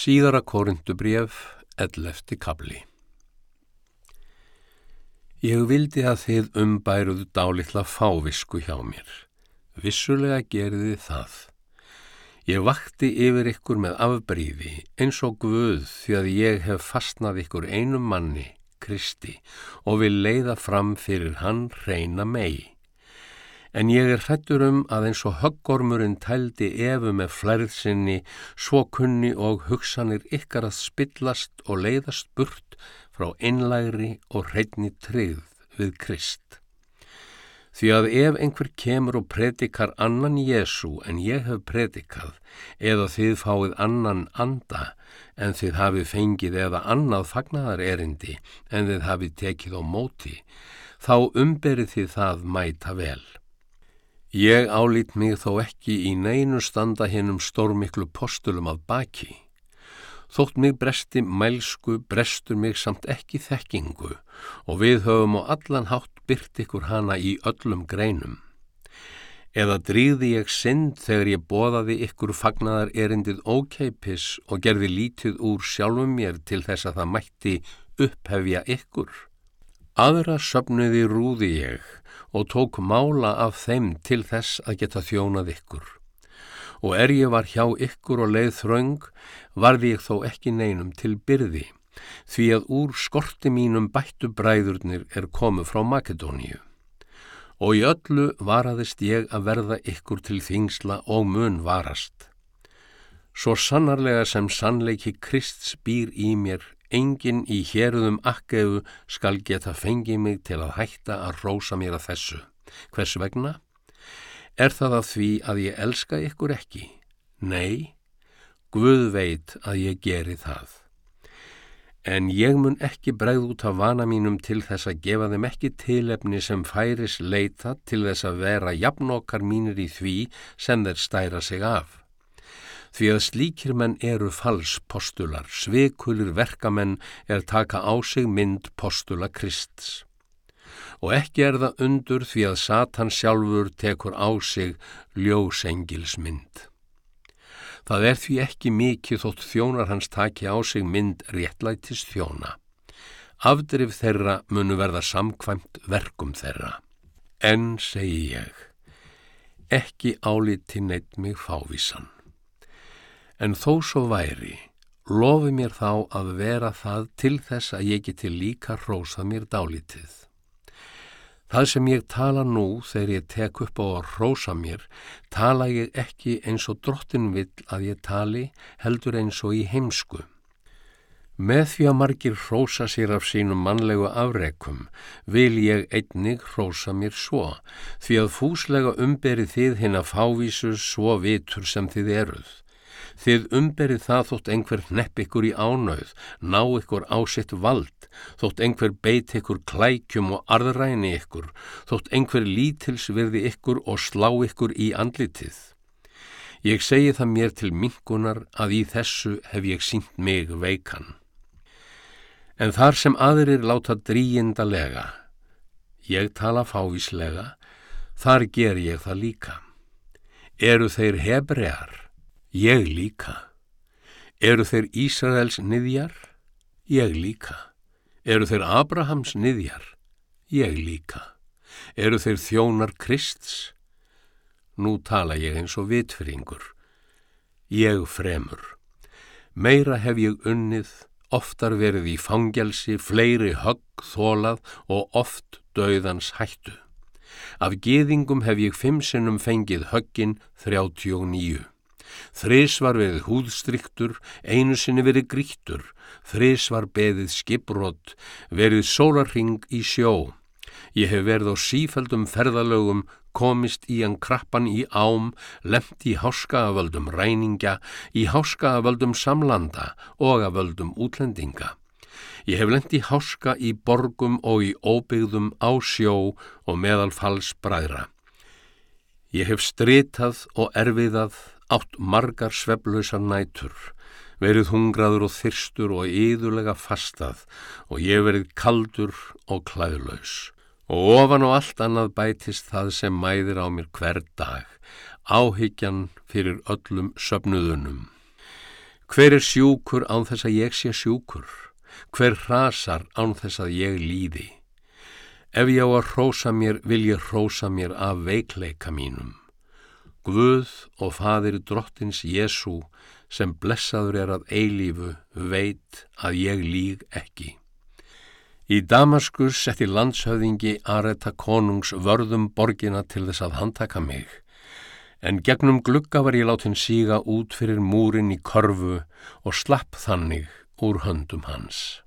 Síðara korindubrjöf, 11. kabli Ég vildi að þið umbæruðu dálitla fávisku hjá mér. Vissulega gerði það. Ég vakti yfir ykkur með afbríði eins og guð því að ég hef fastnað ykkur einum manni, Kristi, og vil leiða fram fyrir hann reyna megi en ég er hrættur um að eins og höggormurinn tældi efu með flærðsynni, svo kunni og hugsanir ykkar að spillast og leiðast burt frá einlægri og hreitni tryggð við Krist. Því að ef einhver kemur og predikar annan Jésu en ég hef predikað, eða þið fáið annan anda en þið hafið fengið eða annað fagnar erindi en þið hafið tekið á móti, þá umberið þið það mæta vel. Ég álít mig þó ekki í neinu standa hennum stórmiklu postulum af baki. Þótt mig bresti mælsku, brestur mig samt ekki þekkingu og við höfum á allan hátt byrt ykkur hana í öllum greinum. Eða drýði ég synd þegar ég boðaði ykkur fagnaðar erindið ókeipis og gerði lítið úr sjálfum mér til þess að það mætti upphefja ykkur. Aðra söpnuði rúði ég og tók mála af þeim til þess að geta þjónað ykkur. Og er ég var hjá ykkur og leið þraung, varði ég þó ekki neinum til byrði, því að úr skorti mínum bættu bræðurnir er komu frá Makedóníu. Og í öllu varaðist ég að verða ykkur til þingsla og mun varast. Svo sannarlega sem sannleiki Krist spýr í mér Engin í hérðum akkefu skal geta fengið mig til að hætta að rósa mér að þessu. Hvers vegna? Er það að því að ég elska ykkur ekki? Nei, Guð veit að ég geri það. En ég mun ekki bregð út af vana mínum til þess að gefa þeim ekki tilefni sem færis leita til þess að vera jafnokkar mínir í því sem þeir stæra sig af því að slíkir menn eru falspostular, sveikulir verkamenn er taka á sig mynd postula Krists. Og ekki er það undur því að Satan sjálfur tekur á sig ljósengilsmynd. Það er því ekki mikið þótt þjónar hans taki á sig mynd réttlætis þjóna. Afdrif þeirra munu verða samkvæmt verkum þeirra. En segi ég, ekki áliti neitt mig fávísan. En þó svo væri, lofi mér þá að vera það til þess að ég geti líka rósað mér dálítið. Það sem ég tala nú þegar ég tek upp á að rósa mér, tala ég ekki eins og drottin vill að ég tali, heldur eins og í heimsku. Með því að margir rósa sér af sínum mannlegu afreikum vil ég einnig rósa mér svo, því að fúslega umberi þið hinn að fávísu svo vitur sem þið eruð. Þið umberið það þótt einhver hnepp ykkur í ánauð, ná ykkur á sitt vald, þótt einhver beit ykkur klækjum og arðræni ykkur, þótt einhver lítils virði ykkur og slá ykkur í andlitið. Ég segi það mér til mingunar að í þessu hef ég sínt mig veikan. En þar sem aðrir láta dríindalega, ég tala fávíslega, þar ger ég það líka. Eru þeir hebrear? Ég líka. Eru þeir Ísraels niðjar? Ég líka. Eru þeir Abrahams niðjar? Ég líka. Eru þeir þjónar Krists? Nú tala ég eins og vitfringur. Ég fremur. Meira hef ég unnið, oftar verið í fangelsi, fleiri högg, þólað og oft döðans hættu. Af geðingum hef ég fimm sinnum fengið höggin 39. Þrís var verið húðstryktur, einu sinni verið grítur, þrís var beðið skiprótt, verið sólarring í sjó. Ég hef verið á sífældum ferðalögum, komist í hann krappan í ám, lemt í háskaaföldum ræninga, í háskaaföldum samlanda og aföldum útlendinga. Ég hef lemt í háska í borgum og í óbyggðum á sjó og meðal fals bræðra. Ég hef stritað og erfiðað átt margar sveflausar nætur, verið hungraður og þyrstur og yðurlega fastað og ég verið kaldur og klæðlaus. Og ofan og allt annað bætist það sem mæðir á mér hver dag, áhyggjan fyrir öllum söpnuðunum. Hver er sjúkur án þess að ég sé sjúkur? Hver hrasar án þess að ég líði? Ef ég á að hrósa mér, vil ég hrósa mér af veikleika mínum. Guð og fadir drottins Jésu sem blessaður er að eilífu veit að ég líg ekki. Í Damaskus setti landshöfðingi Areta konungs vörðum borgina til þess að handtaka mig, en gegnum glugga var ég látin síga út fyrir múrin í korfu og slapp þannig úr höndum hans.